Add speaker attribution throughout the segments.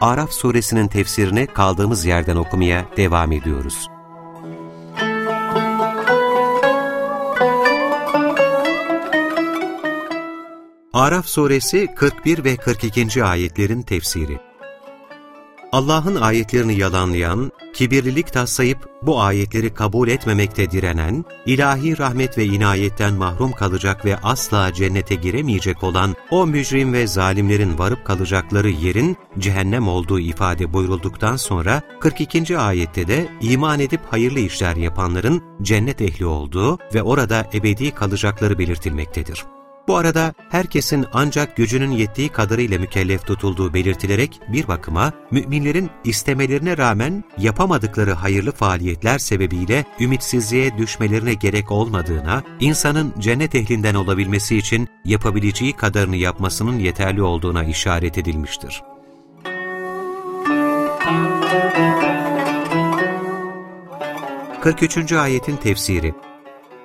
Speaker 1: Araf suresinin tefsirini kaldığımız yerden okumaya devam ediyoruz. Araf suresi 41 ve 42. ayetlerin tefsiri Allah'ın ayetlerini yalanlayan, kibirlilik taslayıp bu ayetleri kabul etmemekte direnen, ilahi rahmet ve inayetten mahrum kalacak ve asla cennete giremeyecek olan o mücrim ve zalimlerin varıp kalacakları yerin cehennem olduğu ifade buyurulduktan sonra 42. ayette de iman edip hayırlı işler yapanların cennet ehli olduğu ve orada ebedi kalacakları belirtilmektedir. Bu arada herkesin ancak gücünün yettiği kadarıyla mükellef tutulduğu belirtilerek bir bakıma müminlerin istemelerine rağmen yapamadıkları hayırlı faaliyetler sebebiyle ümitsizliğe düşmelerine gerek olmadığına, insanın cennet ehlinden olabilmesi için yapabileceği kadarını yapmasının yeterli olduğuna işaret edilmiştir. Kırk üçüncü ayetin tefsiri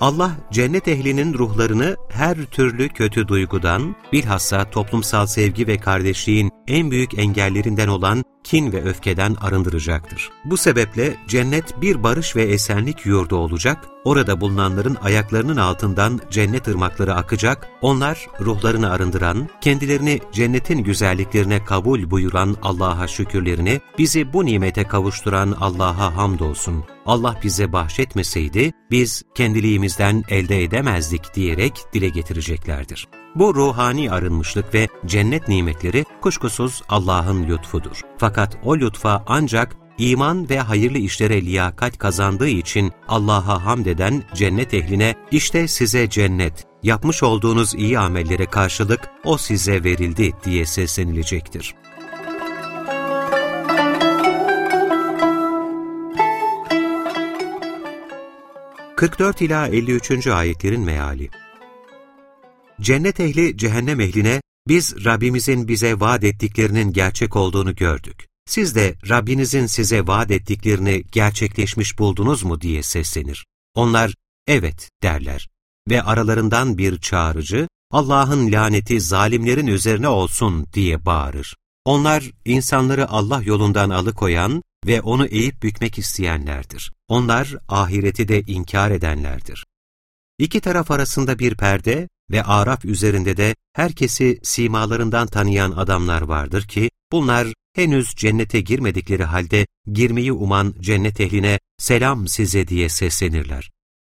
Speaker 1: Allah cennet ehlinin ruhlarını her türlü kötü duygudan, bilhassa toplumsal sevgi ve kardeşliğin en büyük engellerinden olan kin ve öfkeden arındıracaktır. Bu sebeple cennet bir barış ve esenlik yurdu olacak, orada bulunanların ayaklarının altından cennet ırmakları akacak, onlar ruhlarını arındıran, kendilerini cennetin güzelliklerine kabul buyuran Allah'a şükürlerini, bizi bu nimete kavuşturan Allah'a hamdolsun. Allah bize bahşetmeseydi, biz kendiliğimizden elde edemezdik diyerek dile getireceklerdir. Bu ruhani arınmışlık ve cennet nimetleri kuşkusuz Allah'ın lütfudur. Fakat o lütfa ancak iman ve hayırlı işlere liyakat kazandığı için Allah'a hamd eden cennet ehline işte size cennet, yapmış olduğunuz iyi amellere karşılık o size verildi diye seslenilecektir. ...44 ila 53. ayetlerin meali Cennet ehli cehennem ehline biz Rabbimizin bize vaat ettiklerinin gerçek olduğunu gördük. Siz de Rabbinizin size vaat ettiklerini gerçekleşmiş buldunuz mu diye seslenir. Onlar evet derler ve aralarından bir çağrıcı Allah'ın laneti zalimlerin üzerine olsun diye bağırır. Onlar insanları Allah yolundan alıkoyan ve onu eğip bükmek isteyenlerdir. Onlar ahireti de inkar edenlerdir. İki taraf arasında bir perde ve Araf üzerinde de herkesi simalarından tanıyan adamlar vardır ki, bunlar henüz cennete girmedikleri halde girmeyi uman cennet ehline selam size diye seslenirler.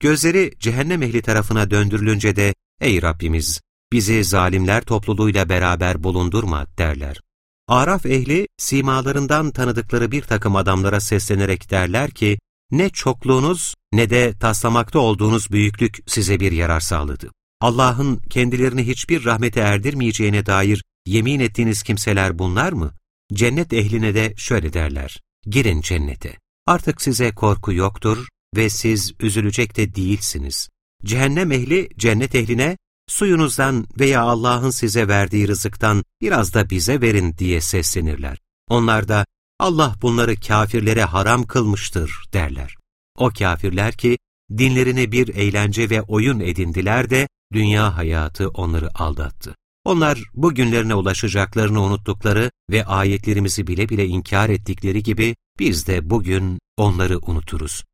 Speaker 1: Gözleri cehennem ehli tarafına döndürülünce de, ey Rabbimiz, bizi zalimler topluluğuyla beraber bulundurma derler. Araf ehli, simalarından tanıdıkları bir takım adamlara seslenerek derler ki, ne çokluğunuz ne de taslamakta olduğunuz büyüklük size bir yarar sağladı. Allah'ın kendilerini hiçbir rahmete erdirmeyeceğine dair yemin ettiğiniz kimseler bunlar mı? Cennet ehline de şöyle derler, girin cennete. Artık size korku yoktur ve siz üzülecek de değilsiniz. Cehennem ehli cennet ehline, suyunuzdan veya Allah'ın size verdiği rızıktan biraz da bize verin diye seslenirler. Onlar da, Allah bunları kafirlere haram kılmıştır derler. O kafirler ki, dinlerini bir eğlence ve oyun edindiler de, dünya hayatı onları aldattı. Onlar bugünlerine ulaşacaklarını unuttukları ve ayetlerimizi bile bile inkar ettikleri gibi biz de bugün onları unuturuz.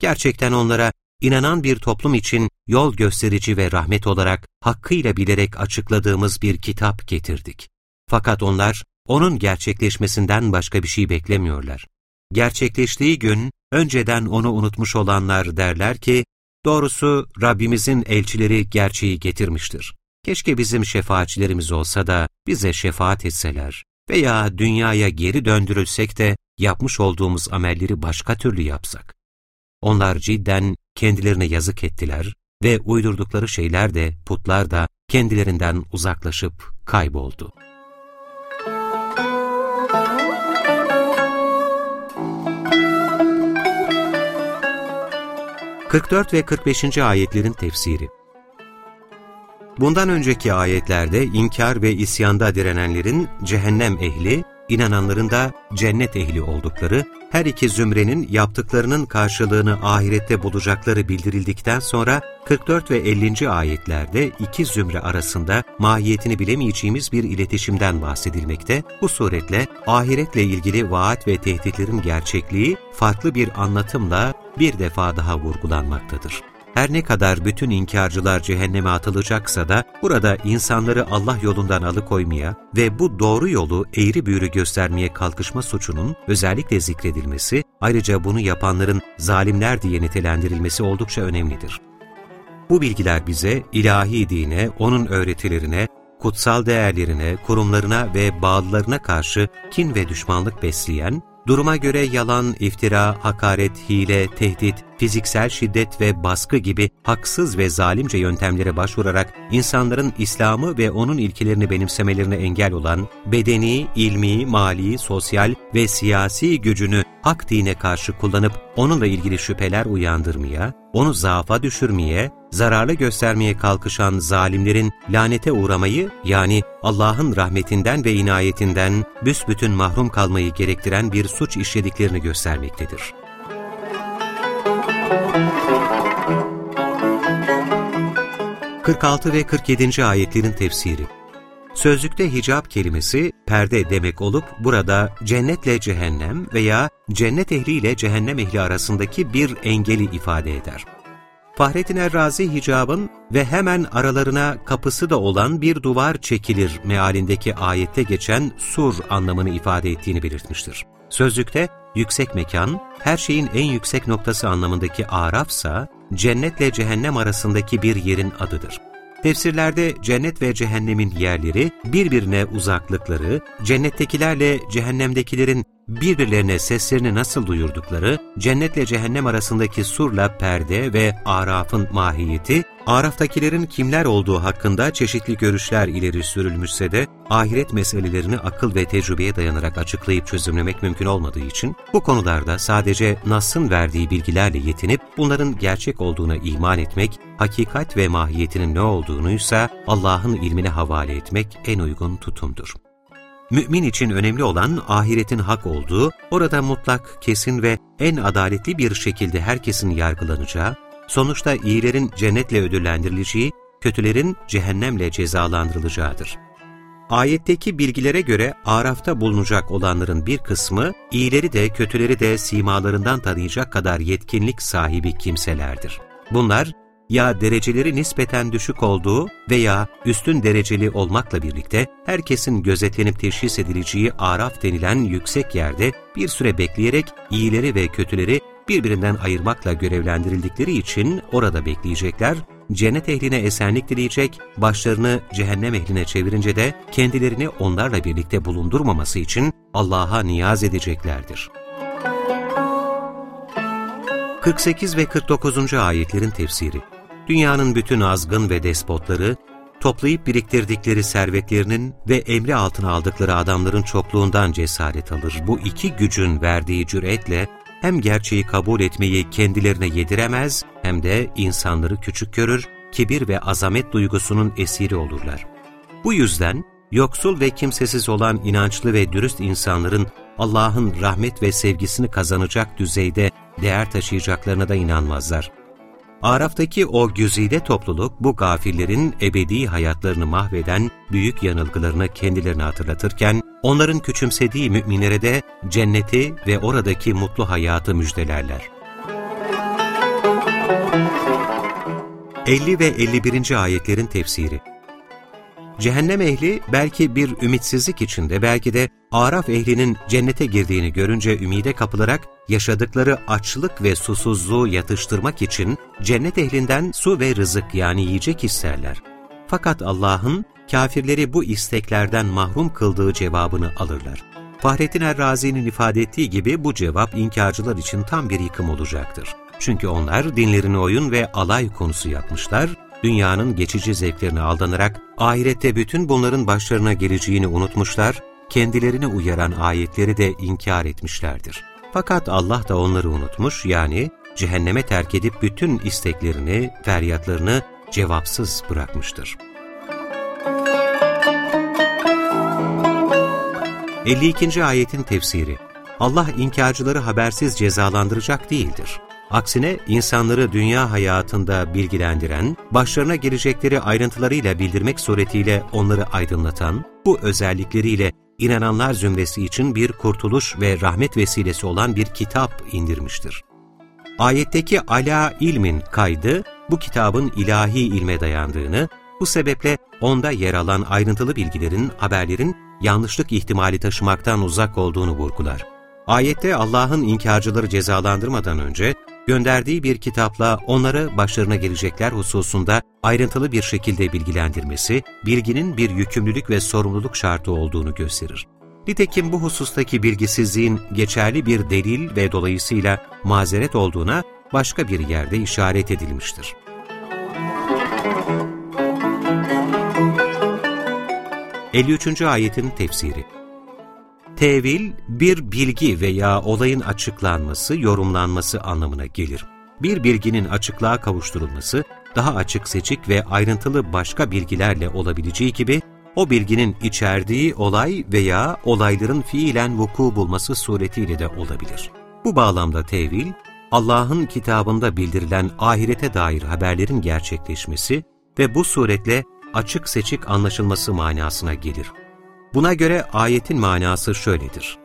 Speaker 1: Gerçekten onlara inanan bir toplum için yol gösterici ve rahmet olarak hakkıyla bilerek açıkladığımız bir kitap getirdik. Fakat onlar onun gerçekleşmesinden başka bir şey beklemiyorlar. Gerçekleştiği gün önceden onu unutmuş olanlar derler ki, Doğrusu Rabbimizin elçileri gerçeği getirmiştir. Keşke bizim şefaatçilerimiz olsa da bize şefaat etseler veya dünyaya geri döndürülsek de yapmış olduğumuz amelleri başka türlü yapsak. Onlar cidden kendilerine yazık ettiler ve uydurdukları şeyler de putlar da kendilerinden uzaklaşıp kayboldu. 44 ve 45. ayetlerin tefsiri Bundan önceki ayetlerde inkar ve isyanda direnenlerin cehennem ehli, inananların da cennet ehli oldukları, her iki zümrenin yaptıklarının karşılığını ahirette bulacakları bildirildikten sonra 44 ve 50. ayetlerde iki zümre arasında mahiyetini bilemeyeceğimiz bir iletişimden bahsedilmekte. Bu suretle ahiretle ilgili vaat ve tehditlerin gerçekliği farklı bir anlatımla bir defa daha vurgulanmaktadır. Her ne kadar bütün inkarcılar cehenneme atılacaksa da burada insanları Allah yolundan alıkoymaya ve bu doğru yolu eğri büğrü göstermeye kalkışma suçunun özellikle zikredilmesi, ayrıca bunu yapanların zalimler diye nitelendirilmesi oldukça önemlidir. Bu bilgiler bize ilahi dine, onun öğretilerine, kutsal değerlerine, kurumlarına ve bağlılarına karşı kin ve düşmanlık besleyen, duruma göre yalan, iftira, hakaret, hile, tehdit, fiziksel şiddet ve baskı gibi haksız ve zalimce yöntemlere başvurarak insanların İslam'ı ve onun ilkelerini benimsemelerine engel olan, bedeni, ilmi, mali, sosyal ve siyasi gücünü hak dine karşı kullanıp onunla ilgili şüpheler uyandırmaya, onu zaafa düşürmeye, zararlı göstermeye kalkışan zalimlerin lanete uğramayı yani Allah'ın rahmetinden ve inayetinden büsbütün mahrum kalmayı gerektiren bir suç işlediklerini göstermektedir. 46 ve 47. ayetlerin tefsiri Sözlükte hicap kelimesi perde demek olup burada cennetle cehennem veya cennet ehli ile cehennem ehli arasındaki bir engeli ifade eder. Fahrettin Errazi hicabın ve hemen aralarına kapısı da olan bir duvar çekilir mealindeki ayette geçen sur anlamını ifade ettiğini belirtmiştir. Sözlükte yüksek mekan, her şeyin en yüksek noktası anlamındaki arafsa, cennetle cehennem arasındaki bir yerin adıdır. Tefsirlerde cennet ve cehennemin yerleri, birbirine uzaklıkları, cennettekilerle cehennemdekilerin birbirlerine seslerini nasıl duyurdukları, cennetle cehennem arasındaki surla perde ve arafın mahiyeti, araftakilerin kimler olduğu hakkında çeşitli görüşler ileri sürülmüşse de, ahiret meselelerini akıl ve tecrübeye dayanarak açıklayıp çözümlemek mümkün olmadığı için, bu konularda sadece Nas'ın verdiği bilgilerle yetinip, bunların gerçek olduğuna iman etmek, hakikat ve mahiyetinin ne olduğunuysa Allah'ın ilmine havale etmek en uygun tutumdur. Mümin için önemli olan ahiretin hak olduğu, orada mutlak, kesin ve en adaletli bir şekilde herkesin yargılanacağı, sonuçta iyilerin cennetle ödüllendirileceği, kötülerin cehennemle cezalandırılacağıdır. Ayetteki bilgilere göre Araf'ta bulunacak olanların bir kısmı, iyileri de kötüleri de simalarından tanıyacak kadar yetkinlik sahibi kimselerdir. Bunlar, ya dereceleri nispeten düşük olduğu veya üstün dereceli olmakla birlikte herkesin gözetlenip teşhis edileceği araf denilen yüksek yerde bir süre bekleyerek iyileri ve kötüleri birbirinden ayırmakla görevlendirildikleri için orada bekleyecekler, cennet ehline esenlik dileyecek, başlarını cehennem ehline çevirince de kendilerini onlarla birlikte bulundurmaması için Allah'a niyaz edeceklerdir. 48 ve 49. ayetlerin tefsiri dünyanın bütün azgın ve despotları, toplayıp biriktirdikleri servetlerinin ve emri altına aldıkları adamların çokluğundan cesaret alır. Bu iki gücün verdiği cüretle hem gerçeği kabul etmeyi kendilerine yediremez hem de insanları küçük görür, kibir ve azamet duygusunun esiri olurlar. Bu yüzden yoksul ve kimsesiz olan inançlı ve dürüst insanların Allah'ın rahmet ve sevgisini kazanacak düzeyde değer taşıyacaklarına da inanmazlar. Araf'taki o güzide topluluk bu gafillerin ebedi hayatlarını mahveden büyük yanılgılarını kendilerine hatırlatırken, onların küçümsediği müminlere de cenneti ve oradaki mutlu hayatı müjdelerler. 50 ve 51. ayetlerin tefsiri Cehennem ehli belki bir ümitsizlik içinde belki de Araf ehlinin cennete girdiğini görünce ümide kapılarak yaşadıkları açlık ve susuzluğu yatıştırmak için cennet ehlinden su ve rızık yani yiyecek isterler. Fakat Allah'ın kafirleri bu isteklerden mahrum kıldığı cevabını alırlar. Fahrettin Errazi'nin ifade ettiği gibi bu cevap inkarcılar için tam bir yıkım olacaktır. Çünkü onlar dinlerini oyun ve alay konusu yapmışlar, dünyanın geçici zevklerine aldanarak ahirette bütün bunların başlarına geleceğini unutmuşlar, kendilerini uyaran ayetleri de inkar etmişlerdir. Fakat Allah da onları unutmuş yani cehenneme terk edip bütün isteklerini, feryatlarını cevapsız bırakmıştır. 52. ayetin tefsiri Allah inkarcıları habersiz cezalandıracak değildir. Aksine insanları dünya hayatında bilgilendiren, başlarına gelecekleri ayrıntılarıyla bildirmek suretiyle onları aydınlatan, bu özellikleriyle inananlar zümresi için bir kurtuluş ve rahmet vesilesi olan bir kitap indirmiştir. Ayetteki ala ilmin kaydı, bu kitabın ilahi ilme dayandığını, bu sebeple onda yer alan ayrıntılı bilgilerin, haberlerin yanlışlık ihtimali taşımaktan uzak olduğunu vurgular. Ayette Allah'ın inkarcıları cezalandırmadan önce gönderdiği bir kitapla onları başlarına gelecekler hususunda ayrıntılı bir şekilde bilgilendirmesi, bilginin bir yükümlülük ve sorumluluk şartı olduğunu gösterir. Nitekim bu husustaki bilgisizliğin geçerli bir delil ve dolayısıyla mazeret olduğuna başka bir yerde işaret edilmiştir. ...53. ayetin tefsiri Tevil, bir bilgi veya olayın açıklanması, yorumlanması anlamına gelir. Bir bilginin açıklığa kavuşturulması, daha açık seçik ve ayrıntılı başka bilgilerle olabileceği gibi, o bilginin içerdiği olay veya olayların fiilen vuku bulması suretiyle de olabilir. Bu bağlamda tevil, Allah'ın kitabında bildirilen ahirete dair haberlerin gerçekleşmesi ve bu suretle açık seçik anlaşılması manasına gelir. Buna göre ayetin manası şöyledir.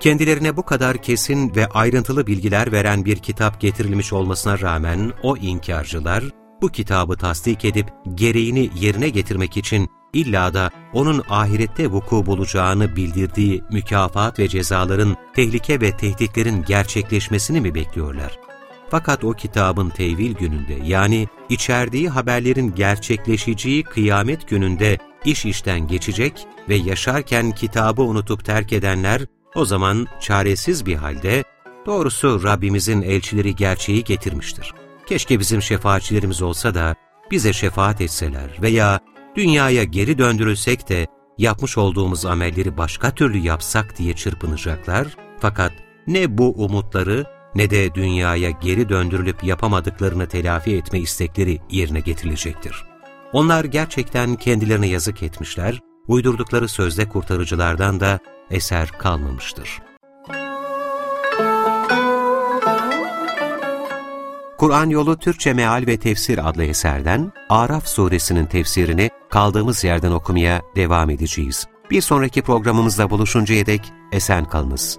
Speaker 1: Kendilerine bu kadar kesin ve ayrıntılı bilgiler veren bir kitap getirilmiş olmasına rağmen o inkarcılar, bu kitabı tasdik edip gereğini yerine getirmek için illa da onun ahirette vuku bulacağını bildirdiği mükafat ve cezaların, tehlike ve tehditlerin gerçekleşmesini mi bekliyorlar? Fakat o kitabın tevil gününde yani içerdiği haberlerin gerçekleşeceği kıyamet gününde iş işten geçecek ve yaşarken kitabı unutup terk edenler o zaman çaresiz bir halde doğrusu Rabbimizin elçileri gerçeği getirmiştir. Keşke bizim şefaatçilerimiz olsa da bize şefaat etseler veya dünyaya geri döndürülsek de yapmış olduğumuz amelleri başka türlü yapsak diye çırpınacaklar. Fakat ne bu umutları ne de dünyaya geri döndürülüp yapamadıklarını telafi etme istekleri yerine getirilecektir. Onlar gerçekten kendilerine yazık etmişler, uydurdukları sözde kurtarıcılardan da eser kalmamıştır. Kur'an Yolu Türkçe Meal ve Tefsir adlı eserden Araf suresinin tefsirini kaldığımız yerden okumaya devam edeceğiz. Bir sonraki programımızda buluşuncaya dek esen kalınız.